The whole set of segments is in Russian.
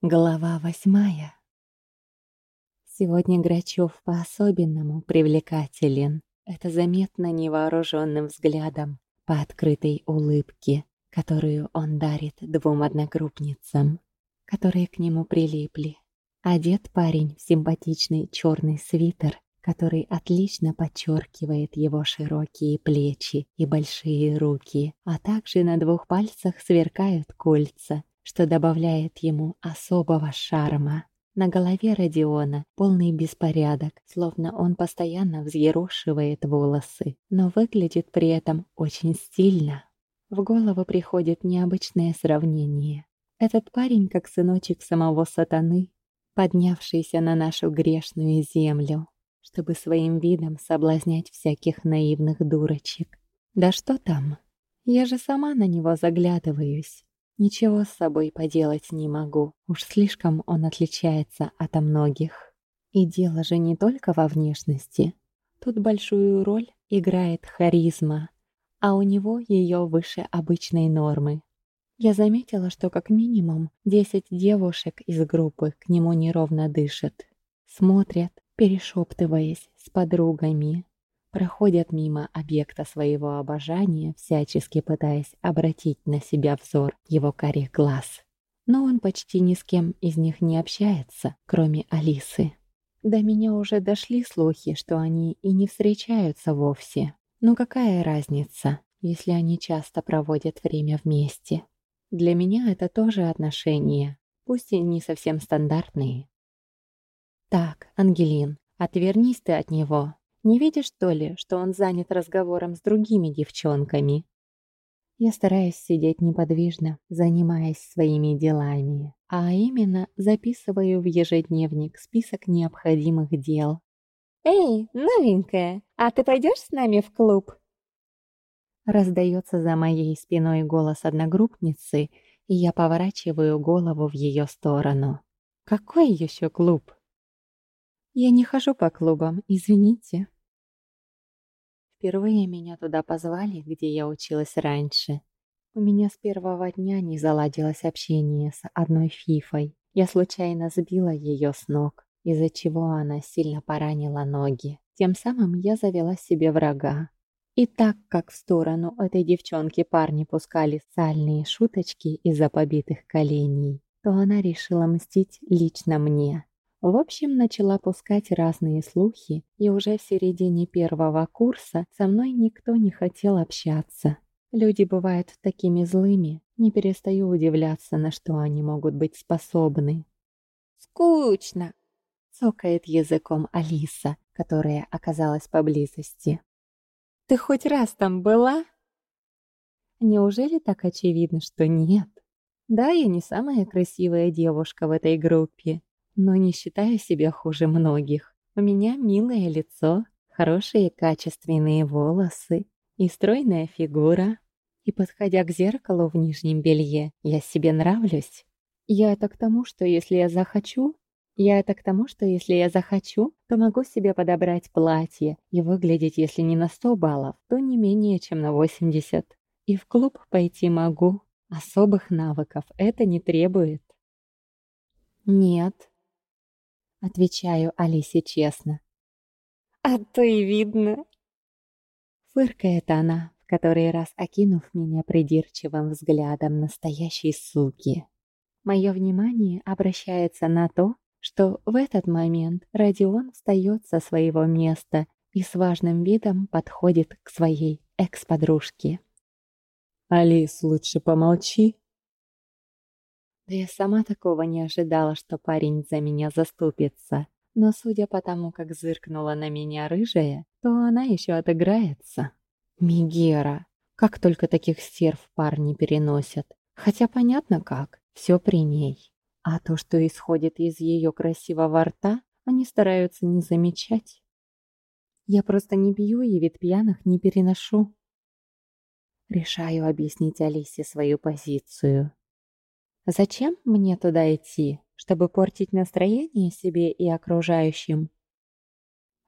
Глава восьмая. Сегодня Грачев по-особенному привлекателен. Это заметно невооруженным взглядом по открытой улыбке, которую он дарит двум одногруппницам, которые к нему прилипли. Одет парень в симпатичный черный свитер, который отлично подчеркивает его широкие плечи и большие руки, а также на двух пальцах сверкают кольца, что добавляет ему особого шарма. На голове Родиона полный беспорядок, словно он постоянно взъерошивает волосы, но выглядит при этом очень стильно. В голову приходит необычное сравнение. Этот парень как сыночек самого сатаны, поднявшийся на нашу грешную землю, чтобы своим видом соблазнять всяких наивных дурочек. Да что там? Я же сама на него заглядываюсь. Ничего с собой поделать не могу, уж слишком он отличается от многих. И дело же не только во внешности. Тут большую роль играет харизма, а у него ее выше обычной нормы. Я заметила, что как минимум 10 девушек из группы к нему неровно дышат. Смотрят, перешептываясь с подругами проходят мимо объекта своего обожания, всячески пытаясь обратить на себя взор его карих глаз. Но он почти ни с кем из них не общается, кроме Алисы. До меня уже дошли слухи, что они и не встречаются вовсе. Но какая разница, если они часто проводят время вместе? Для меня это тоже отношения, пусть и не совсем стандартные. «Так, Ангелин, отвернись ты от него», не видишь, что ли, что он занят разговором с другими девчонками? Я стараюсь сидеть неподвижно, занимаясь своими делами, а именно записываю в ежедневник список необходимых дел. «Эй, новенькая, а ты пойдешь с нами в клуб?» Раздается за моей спиной голос одногруппницы, и я поворачиваю голову в ее сторону. «Какой еще клуб?» Я не хожу по клубам, извините. Впервые меня туда позвали, где я училась раньше. У меня с первого дня не заладилось общение с одной фифой. Я случайно сбила ее с ног, из-за чего она сильно поранила ноги. Тем самым я завела себе врага. И так как в сторону этой девчонки парни пускали сальные шуточки из-за побитых коленей, то она решила мстить лично мне. В общем, начала пускать разные слухи, и уже в середине первого курса со мной никто не хотел общаться. Люди бывают такими злыми, не перестаю удивляться, на что они могут быть способны. «Скучно!» — цокает языком Алиса, которая оказалась поблизости. «Ты хоть раз там была?» Неужели так очевидно, что нет? Да, я не самая красивая девушка в этой группе, но не считаю себя хуже многих. У меня милое лицо, хорошие качественные волосы и стройная фигура. И подходя к зеркалу в нижнем белье, я себе нравлюсь. Я это к тому, что если я захочу, я это к тому, что если я захочу, то могу себе подобрать платье и выглядеть, если не на 100 баллов, то не менее, чем на 80. И в клуб пойти могу. Особых навыков это не требует. Нет, Отвечаю Алисе честно. «А то и видно!» Фыркает она, в который раз окинув меня придирчивым взглядом настоящей суки. Мое внимание обращается на то, что в этот момент Родион встает со своего места и с важным видом подходит к своей экс-подружке. «Алис, лучше помолчи», да я сама такого не ожидала, что парень за меня заступится. Но судя по тому, как зыркнула на меня рыжая, то она еще отыграется. Мигера. Как только таких стерв парни переносят. Хотя понятно как, все при ней. А то, что исходит из ее красивого рта, они стараются не замечать. Я просто не бью и вид пьяных не переношу. Решаю объяснить Алисе свою позицию. Зачем мне туда идти? Чтобы портить настроение себе и окружающим?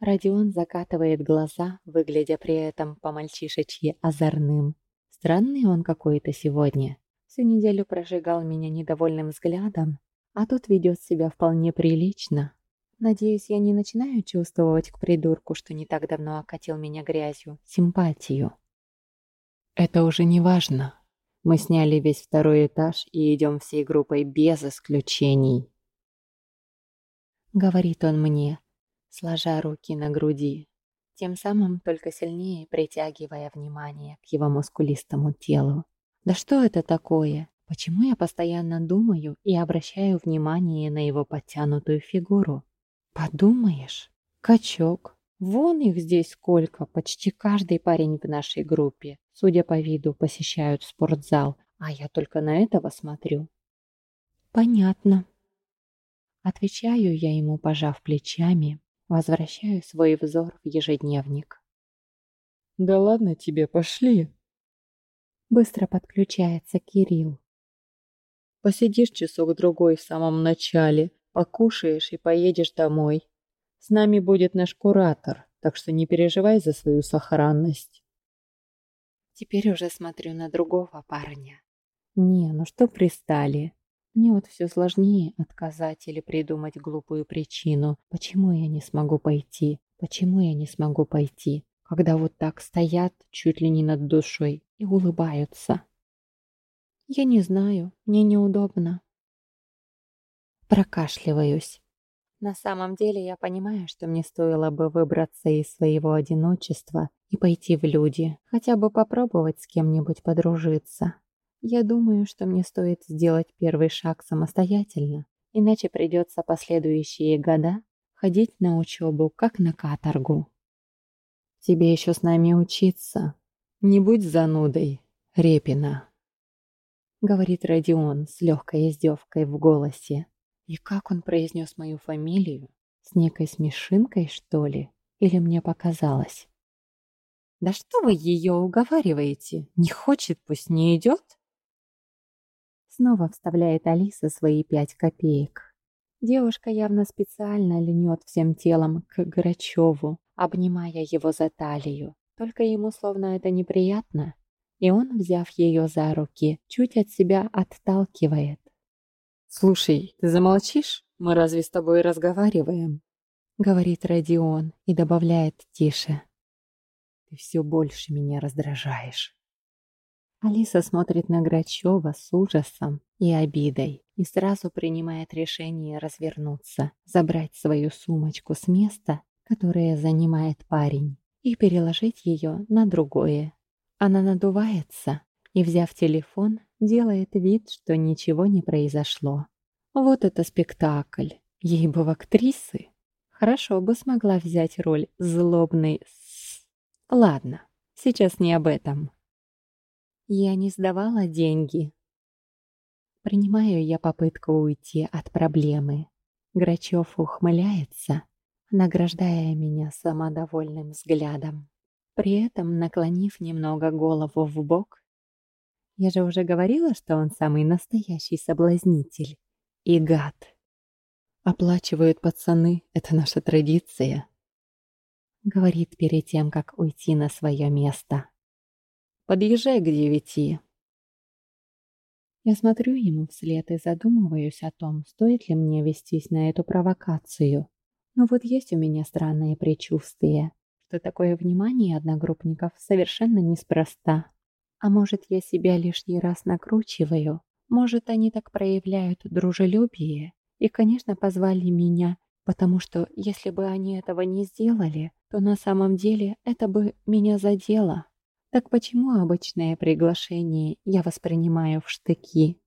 Родион закатывает глаза, выглядя при этом по-мальчишечьи озорным. Странный он какой-то сегодня. Всю неделю прожигал меня недовольным взглядом, а тут ведет себя вполне прилично. Надеюсь, я не начинаю чувствовать к придурку, что не так давно окатил меня грязью, симпатию. Это уже не важно. Мы сняли весь второй этаж и идем всей группой без исключений. Говорит он мне, сложа руки на груди, тем самым только сильнее притягивая внимание к его мускулистому телу. Да что это такое? Почему я постоянно думаю и обращаю внимание на его подтянутую фигуру? Подумаешь, качок. Вон их здесь сколько, почти каждый парень в нашей группе, судя по виду, посещают спортзал, а я только на этого смотрю. Понятно. Отвечаю я ему, пожав плечами, возвращаю свой взор в ежедневник. Да ладно тебе, пошли. Быстро подключается Кирилл. Посидишь часок-другой в самом начале, покушаешь и поедешь домой. С нами будет наш куратор, так что не переживай за свою сохранность. Теперь уже смотрю на другого парня. Не, ну что пристали? Мне вот все сложнее отказать или придумать глупую причину, почему я не смогу пойти, почему я не смогу пойти, когда вот так стоят чуть ли не над душой и улыбаются. Я не знаю, мне неудобно. Прокашливаюсь. На самом деле я понимаю, что мне стоило бы выбраться из своего одиночества и пойти в люди, хотя бы попробовать с кем-нибудь подружиться. Я думаю, что мне стоит сделать первый шаг самостоятельно, иначе придется последующие года ходить на учебу, как на каторгу. Тебе еще с нами учиться. Не будь занудой, Репина. Говорит Родион с легкой издевкой в голосе. И как он произнес мою фамилию? С некой смешинкой, что ли? Или мне показалось? Да что вы ее уговариваете? Не хочет, пусть не идет? Снова вставляет Алиса свои пять копеек. Девушка явно специально льнет всем телом к Грачеву, обнимая его за талию. Только ему словно это неприятно, и он, взяв ее за руки, чуть от себя отталкивает. «Слушай, ты замолчишь? Мы разве с тобой разговариваем?» Говорит Родион и добавляет тише. «Ты все больше меня раздражаешь». Алиса смотрит на Грачева с ужасом и обидой и сразу принимает решение развернуться, забрать свою сумочку с места, которое занимает парень, и переложить ее на другое. Она надувается и, взяв телефон, делает вид, что ничего не произошло. Вот это спектакль. Ей бы в актрисы. Хорошо бы смогла взять роль злобной с... Ладно, сейчас не об этом. Я не сдавала деньги. Принимаю я попытку уйти от проблемы. Грачев ухмыляется, награждая меня самодовольным взглядом. При этом наклонив немного голову в бок я же уже говорила, что он самый настоящий соблазнитель. И гад. Оплачивают пацаны, это наша традиция. Говорит перед тем, как уйти на свое место. Подъезжай к девяти. Я смотрю ему вслед и задумываюсь о том, стоит ли мне вестись на эту провокацию. Но вот есть у меня странное предчувствие, что такое внимание одногруппников совершенно неспроста. А может, я себя лишний раз накручиваю? Может, они так проявляют дружелюбие? И, конечно, позвали меня, потому что если бы они этого не сделали, то на самом деле это бы меня задело. Так почему обычное приглашение я воспринимаю в штыки?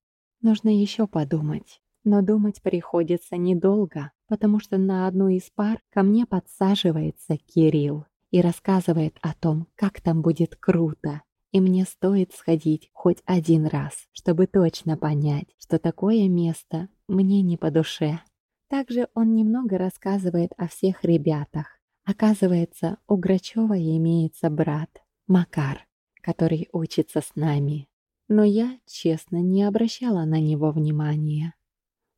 Нужно еще подумать. Но думать приходится недолго, потому что на одну из пар ко мне подсаживается Кирилл и рассказывает о том, как там будет круто, и мне стоит сходить хоть один раз, чтобы точно понять, что такое место мне не по душе. Также он немного рассказывает о всех ребятах. Оказывается, у Грачева имеется брат, Макар, который учится с нами. Но я, честно, не обращала на него внимания.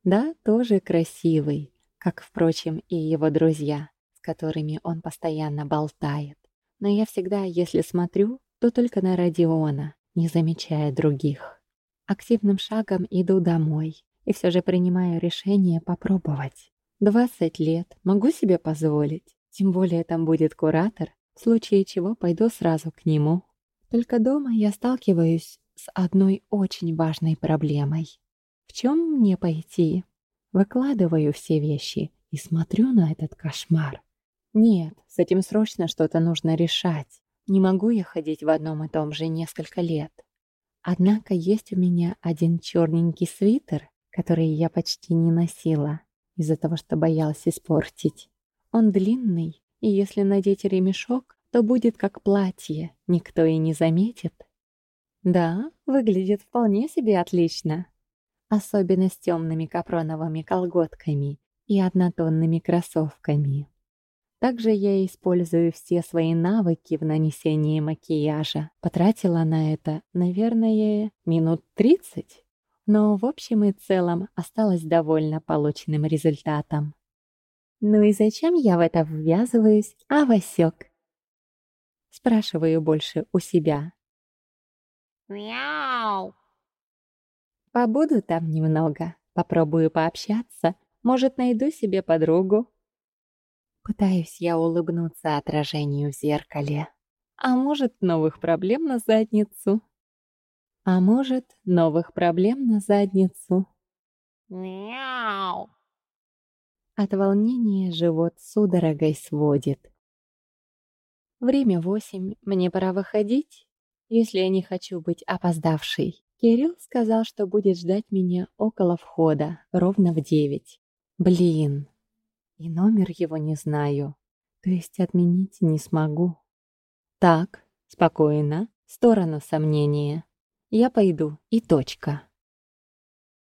Да, тоже красивый, как, впрочем, и его друзья, с которыми он постоянно болтает. Но я всегда, если смотрю, то только на Родиона, не замечая других. Активным шагом иду домой и все же принимаю решение попробовать. 20 лет, могу себе позволить. Тем более там будет куратор, в случае чего пойду сразу к нему. Только дома я сталкиваюсь с одной очень важной проблемой. В чем мне пойти? Выкладываю все вещи и смотрю на этот кошмар. Нет, с этим срочно что-то нужно решать. Не могу я ходить в одном и том же несколько лет. Однако есть у меня один черненький свитер, который я почти не носила, из-за того, что боялась испортить. Он длинный, и если надеть ремешок, то будет как платье, никто и не заметит. Да, выглядит вполне себе отлично. Особенно с темными капроновыми колготками и однотонными кроссовками. Также я использую все свои навыки в нанесении макияжа. Потратила на это, наверное, минут 30. Но в общем и целом осталась довольна полученным результатом. Ну и зачем я в это ввязываюсь, а Васек? Спрашиваю больше у себя. Мяу. Побуду там немного, попробую пообщаться, может, найду себе подругу. Пытаюсь я улыбнуться отражению в зеркале. А может, новых проблем на задницу? А может, новых проблем на задницу? Мяу. От волнения живот судорогой сводит. Время восемь, мне пора выходить, если я не хочу быть опоздавшей. Кирилл сказал, что будет ждать меня около входа, ровно в девять. Блин, и номер его не знаю, то есть отменить не смогу. Так, спокойно, сторону сомнения. Я пойду, и точка.